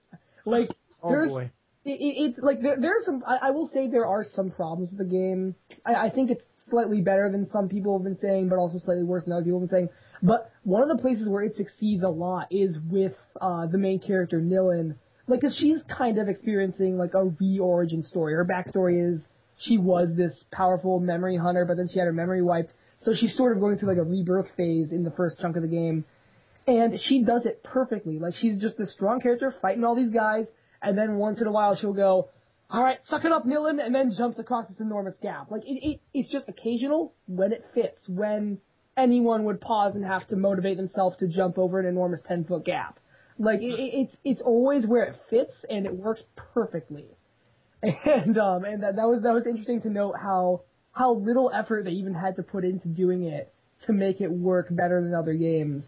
Like oh there's, boy. It, it, it's like there, there's some. I, I will say there are some problems with the game. I, I think it's slightly better than some people have been saying, but also slightly worse than other people have been saying. But one of the places where it succeeds a lot is with uh, the main character, Nilin. Like, cause she's kind of experiencing like a re-origin story. Her backstory is she was this powerful memory hunter, but then she had her memory wiped. So she's sort of going through like a rebirth phase in the first chunk of the game. And she does it perfectly. Like she's just this strong character fighting all these guys, and then once in a while she'll go, all right, suck it up, Nilin, and then jumps across this enormous gap. Like it, it, it's just occasional when it fits, when anyone would pause and have to motivate themselves to jump over an enormous ten foot gap. Like it, it's it's always where it fits and it works perfectly. And um and that that was that was interesting to note how how little effort they even had to put into doing it to make it work better than other games.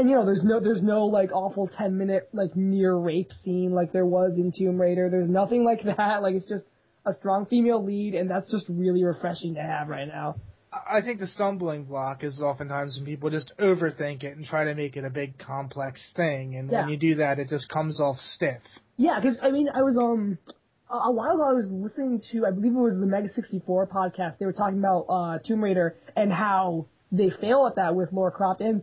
And, you know, there's no there's no like awful ten minute like near rape scene like there was in Tomb Raider. There's nothing like that. Like it's just a strong female lead, and that's just really refreshing to have right now. I think the stumbling block is oftentimes when people just overthink it and try to make it a big complex thing, and Yeah. when you do that, it just comes off stiff. Yeah, because I mean, I was um a a while ago I was listening to I believe it was the Mega 64 podcast. They were talking about uh Tomb Raider and how they fail at that with Laura Croft. And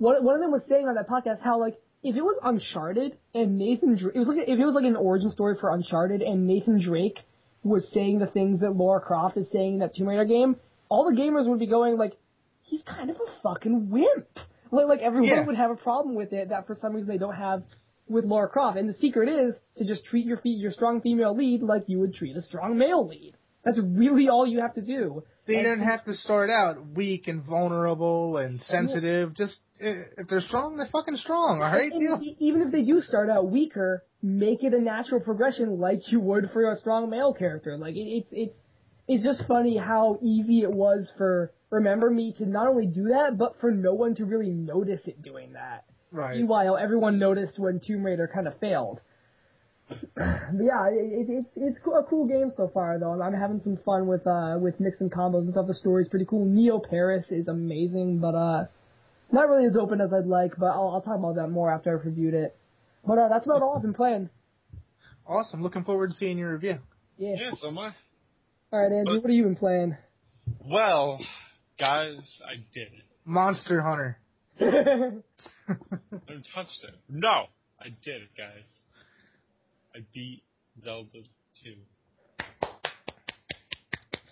one one of them was saying on that podcast how like if it was Uncharted and Nathan Drake, it was like if it was like an origin story for Uncharted and Nathan Drake was saying the things that Laura Croft is saying in that Tomb Raider game, all the gamers would be going like, he's kind of a fucking wimp. Like, like everyone Yeah. would have a problem with it that for some reason they don't have with Laura Croft. And the secret is to just treat your fe- your strong female lead like you would treat a strong male lead. That's really all you have to do. They And don't have to start out weak and vulnerable and sensitive. Just eh, if they're strong, they're fucking strong. All right, e- even if they do start out weaker, make it a natural progression like you would for a strong male character. Like it, it's it's it's just funny how easy it was for Remember Me to not only do that, but for no one to really notice it doing that. Right. Meanwhile, everyone noticed when Tomb Raider kind of failed. But yeah, it, it, it's it's a cool game so far though. I'm, I'm having some fun with uh with mixing combos and stuff. The story's pretty cool. Neo Paris is amazing, but uh not really as open as I'd like. But I'll, I'll talk about that more after I've reviewed it. But uh, that's about all I've been playing. Awesome. Looking forward to seeing your review. Yeah. Yeah, so am I. All right, Andrew, what have you been playing? Well, guys, I did it. Monster Hunter. I haven't touched it. No, I did it, guys. I beat Zelda 2.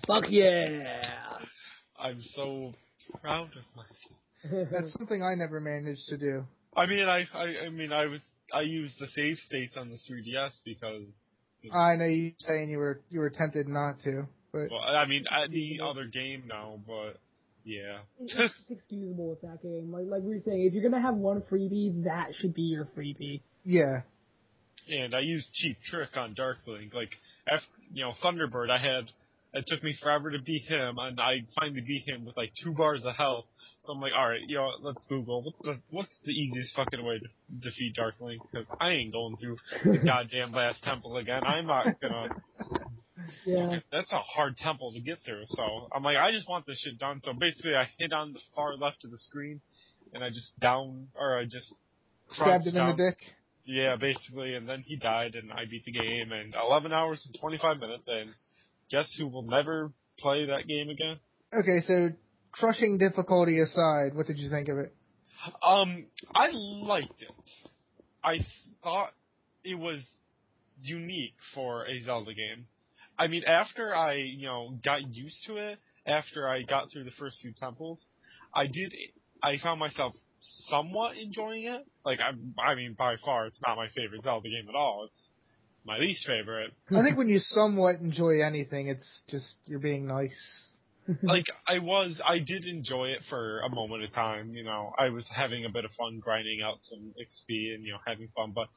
Fuck yeah! I'm so proud of myself. That's something I never managed to do. I mean, I, I, I mean, I was, I used the save states on the 3DS because, I know you saying you were you were tempted not to, but well, I mean, any other game now, but yeah. it's, it's excusable with that game. Like like we were saying, if you're gonna have one freebie, that should be your freebie. yeah. And I used cheap trick on Darklink. Like, after, you know, Thunderbird, I had. It took me forever to beat him, and I finally beat him with like two bars of health. So I'm like, all right, you know, let's Google what's the what's the easiest fucking way to defeat Darklink? Because I ain't going through the goddamn last temple again. I'm not gonna. Yeah. That's a hard temple to get through. So I'm like, I just want this shit done. So basically, I hit on the far left of the screen, and I just down or I just Stabbed him in the dick. Yeah, basically, and then he died, and I beat the game in 11 hours and 25 minutes, and guess who will never play that game again? Okay, so crushing difficulty aside, what did you think of it? Um, I liked it. I thought it was unique for a Zelda game. I mean, after I, you know, got used to it, after I got through the first few temples, I did, I found myself somewhat enjoying it. Like, I, I mean, by far, it's not my favorite Zelda game at all. It's my least favorite. I think when you somewhat enjoy anything, it's just you're being nice. like I was, I did enjoy it for a moment of time. You know, I was having a bit of fun grinding out some XP and you know having fun. But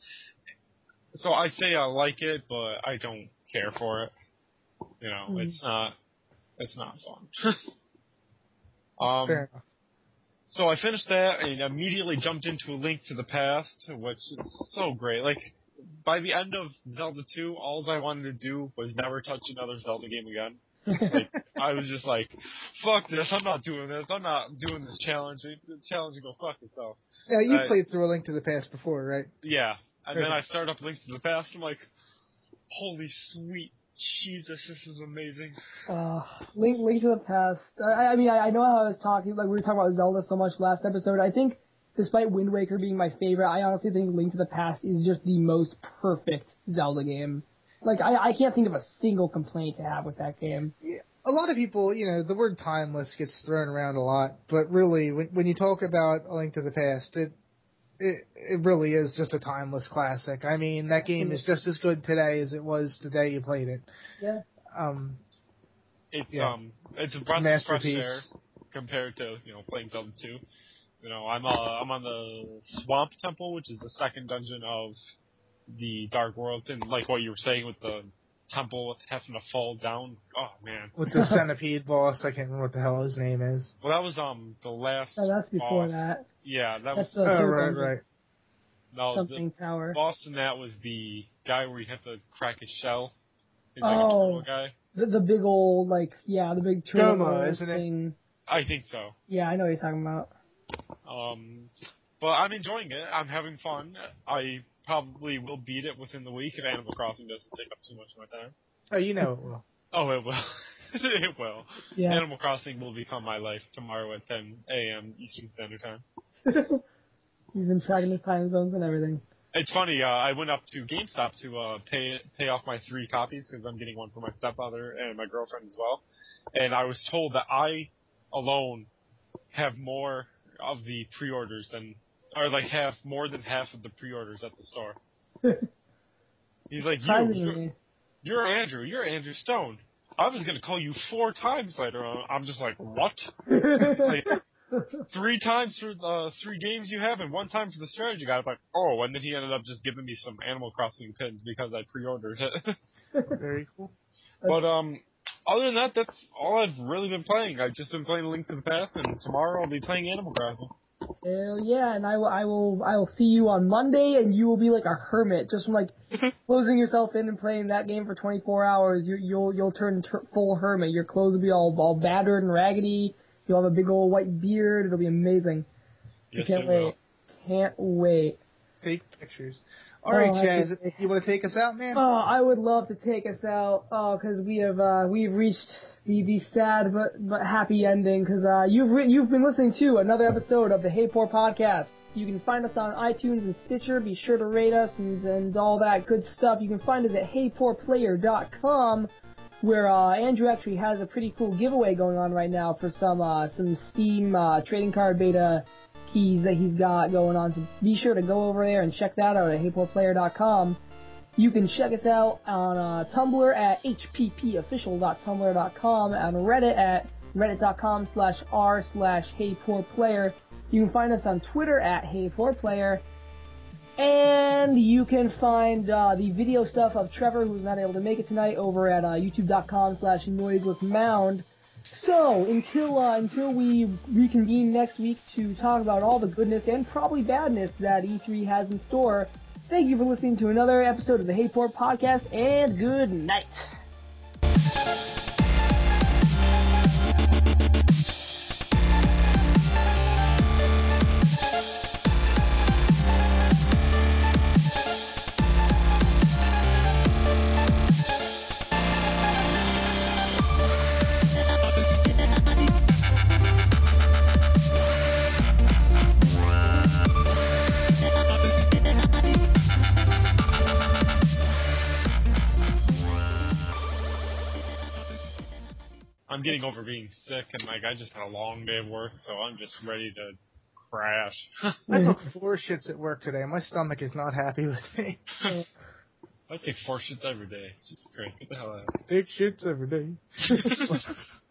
so I say I like it, but I don't care for it. You know, Mm. it's not, it's not fun. um, Fair enough. So I finished that and immediately jumped into a Link to the Past, which is so great. Like by the end of Zelda 2, all I wanted to do was never touch another Zelda game again. Like I was just like, "Fuck this! I'm not doing this. I'm not doing this challenge. The challenge can go fuck itself." Yeah, you played through a link to the past before, right? Yeah, and then I start up Link to the Past. I'm like, "Holy sweet Jesus, this is amazing." Uh, Link, Link to the Past. I, I mean, I, I know how I was talking, like we were talking about Zelda so much last episode. I think, despite Wind Waker being my favorite, I honestly think Link to the Past is just the most perfect Zelda game. Like I, I can't think of a single complaint to have with that game. Yeah, a lot of people, you know, the word timeless gets thrown around a lot, but really, when when you talk about A Link to the Past, it it it really is just a timeless classic. I mean, that game is just as good today as it was the day you played it. Yeah. Um, It's Yeah. um, it's a breath of fresh masterpiece. air compared to you know playing Zelda 2. You know, I'm uh, I'm on the Swamp Temple, which is the second dungeon of the Dark World, and like what you were saying with the temple with having to fall down. Oh man, with the centipede boss, I can't remember what the hell his name is. well that was um the last. Oh, that's before boss. that. Yeah, that That's was the Oh, right, right. no something the tower. boss in that was the guy where you have to crack his shell. He's like Oh. a guy. The, the big old like yeah, the big turtle isn't it? I think so. Yeah, I know what you're talking about. Um, but I'm enjoying it. I'm having fun. I probably will beat it within the week if Animal Crossing doesn't take up too much of my time. Oh, you know it will. Oh, it will. it will. Yeah. Animal Crossing will become my life tomorrow at 10 a.m. Eastern Standard Time. He's been tracking his time zones and everything. It's funny. Uh, I went up to GameStop to uh, pay pay off my three copies because I'm getting one for my stepfather and my girlfriend as well. And I was told that I alone have more of the pre-orders than, or like have more than half of the pre-orders at the store. He's like, you, you're, you're Andrew, you're Andrew Stone. I was gonna call you four times later on. I'm just like, what? Like, three times for the three games you have, and one time for the strategy guide. I'm like, oh, and then he ended up just giving me some Animal Crossing pins because I pre-ordered it. Very cool. but um, other than that, that's all I've really been playing. I've just been playing Link to the Past, and tomorrow I'll be playing Animal Crossing. Hell yeah, and I will, I will, I will see you on Monday, and you will be like a hermit, just from like closing yourself in and playing that game for 24 hours. You, you'll, you'll turn tur full hermit. Your clothes will be all, all battered and raggedy. You'll have a big old white beard. It'll be amazing. Yes, Can't it will. wait. Can't wait. Take pictures. All right, Oh, Chaz, just- you want to take us out, man? Oh, I would love to take us out. Oh, because we have uh, we've reached the the sad but but happy ending. Because uh, you've re- you've been listening to another episode of the Hey Poor Podcast. You can find us on iTunes and Stitcher. Be sure to rate us and, and all that good stuff. You can find us at HeyPoorPlayer.com, where uh, Andrew actually has a pretty cool giveaway going on right now for some uh, some Steam uh, trading card beta keys that he's got going on. So be sure to go over there and check that out at HeyPoorPlayer.com. You can check us out on uh, Tumblr at hppofficial.tumblr.com, and Reddit at reddit.com slash r slash heypoorplayer. You can find us on Twitter at heypoorplayer. And you can find uh, the video stuff of Trevor, who's not able to make it tonight, over at uh, youtube.com slash noiselessmound. So until uh, until we reconvene next week to talk about all the goodness and probably badness that E3 has in store, thank you for listening to another episode of the Hey Poor Podcast, and good night. I'm getting over being sick, and like I just had a long day of work, so I'm just ready to crash. I took four shits at work today. My stomach is not happy with me. I take four shits every day. Just Christ, get the hell out. Take shits every day.